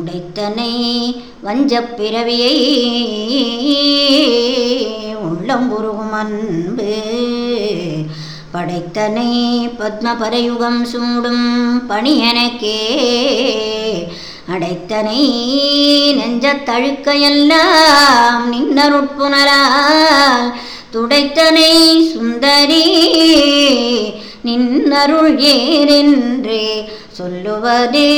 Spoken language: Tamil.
உடைத்தனை வஞ்சப் பிறவியை உள்ளம் உருகும் அன்பு. படைத்தனை பத்மபரயுகம் சூடும் பணியனக்கே. அடைத்தனை நெஞ்சத்தழுக்கையெல்லாம் நின்னருட்புணரால். துடைத்தனை சுந்தரி நின்னருள் ஏரென்றே சொல்லுவதே.